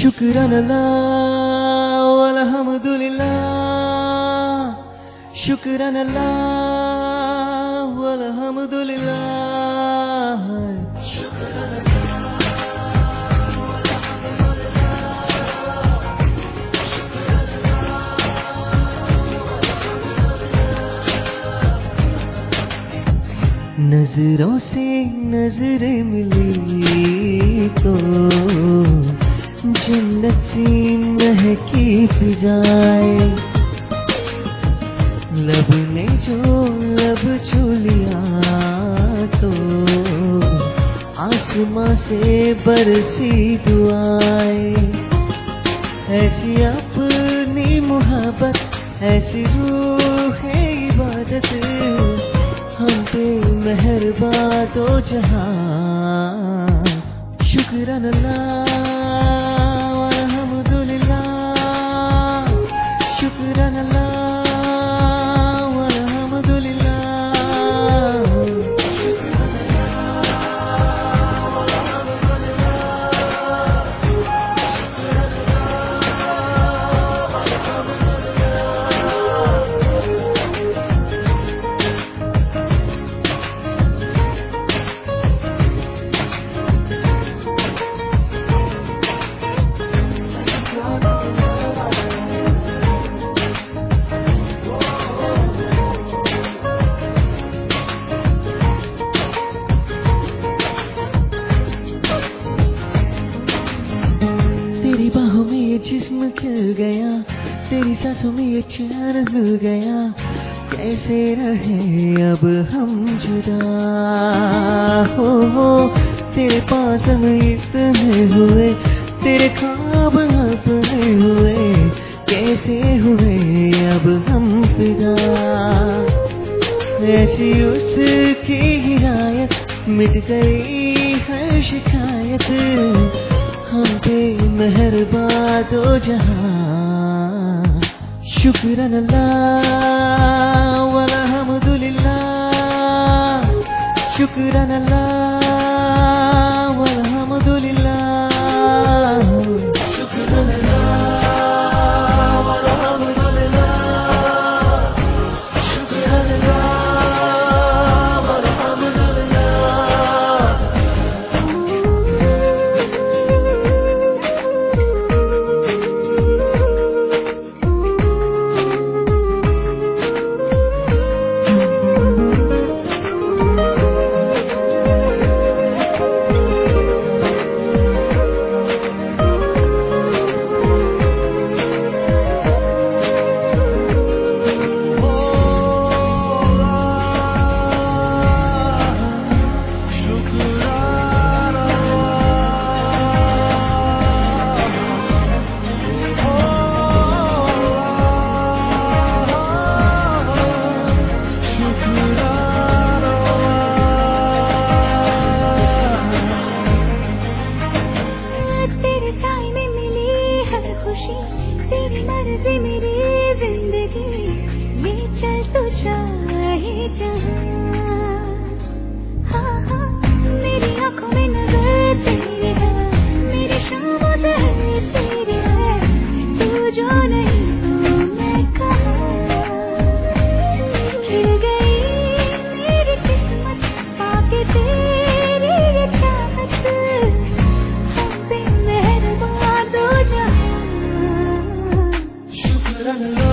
شکران اللہ والحمد شکران اللہ والحمد نظروں سے نظریں ملی۔ مہکی فضائے لب نے جو لب چھو لیا تو آسماں سے برسی دعائیں۔ ایسی اپنی محبت، ایسی روح ہے عبادت، ہم پہ مہربان تو جہاں۔ شکران اللہ تیری سانسوں میں یہ چین مل گیا، کیسے رہے اب ہم جدا؟ ہو ہو، تیرے پاس ہم اتنے ہوئے، تیرے خواب اپنے ہوئے، کیسے ہوئے اب ہم فدا؟ ایسی اس کی ہدایت، مٹ گئی ہر شکایت مہربان دو جہاں۔ شکران اللہ والحمد للہ شکران اللہ gonna love